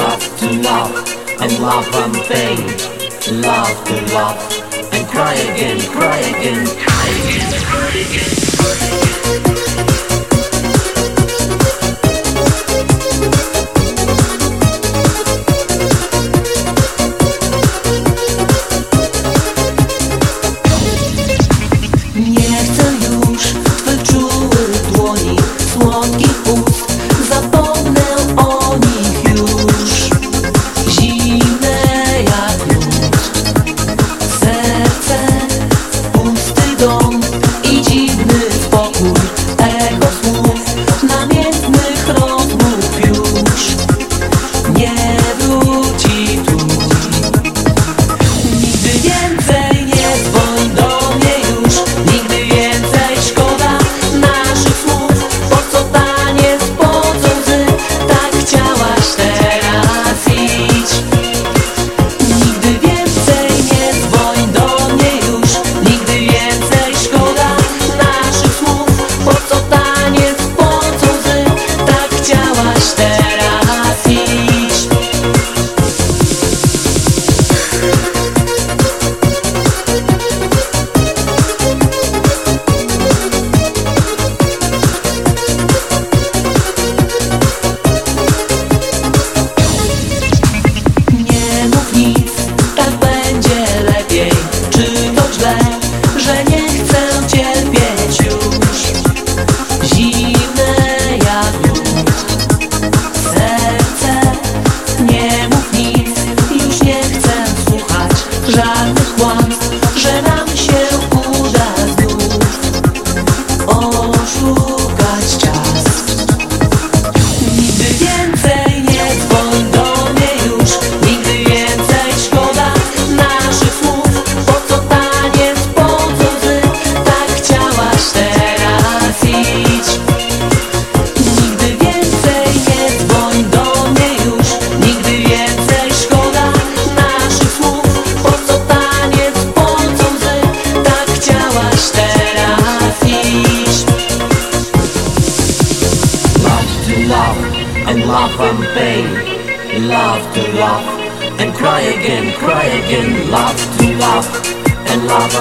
Love to love and love and pain. Love to love and cry again, cry again, cry again, cry again. será así. love and love and pain, love to love and cry again, cry again, love to love and love.